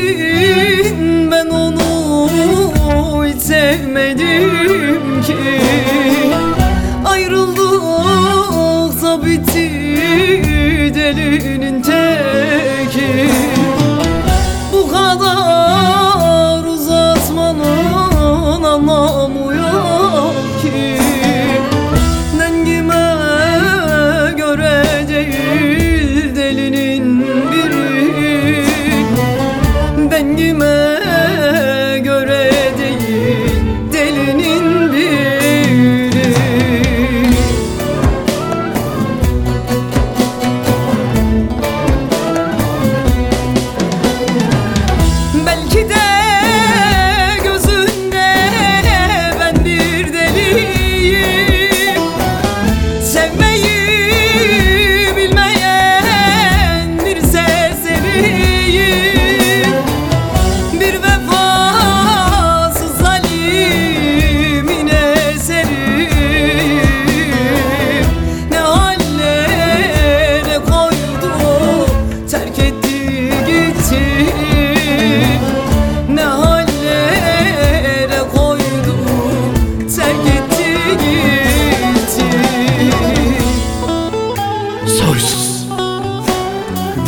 gittin Ben onu hiç sevmedim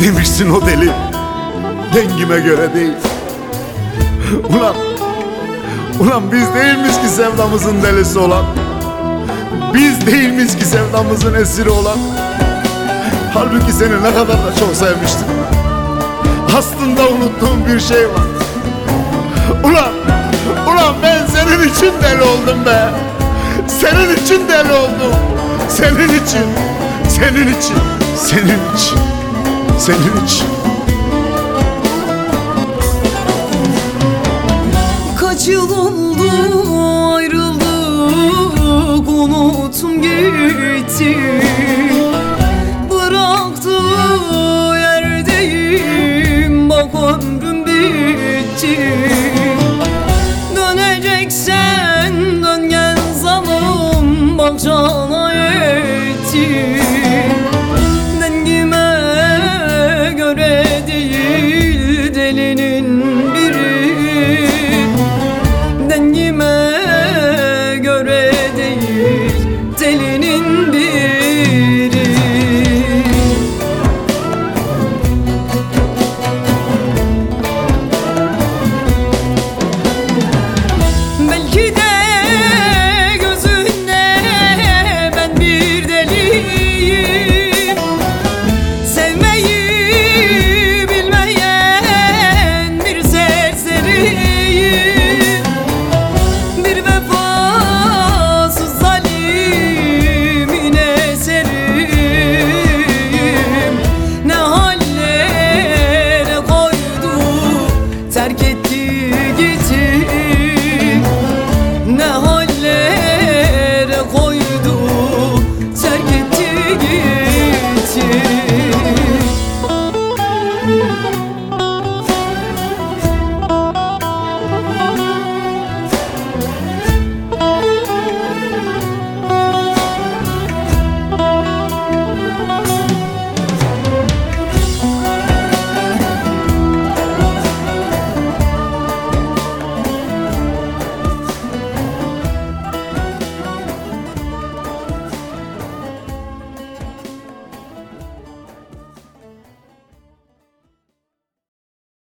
Demişsin o deli. Dengime göre değil. Ulan Ulan biz değilmiş ki sevdamızın delisi olan. Biz değilmiş ki sevdamızın esiri olan. Halbuki seni ne kadar da çok sevmiştim. Aslında unuttuğum bir şey var. Ulan Ulan ben senin için deli oldum be. Senin için deli oldum. Senin için Senin için Senin için Senin için. Kaç yıl oldu ayrıldık unutum gitti. Bıraktığı yerdeyim bak ömrüm bitti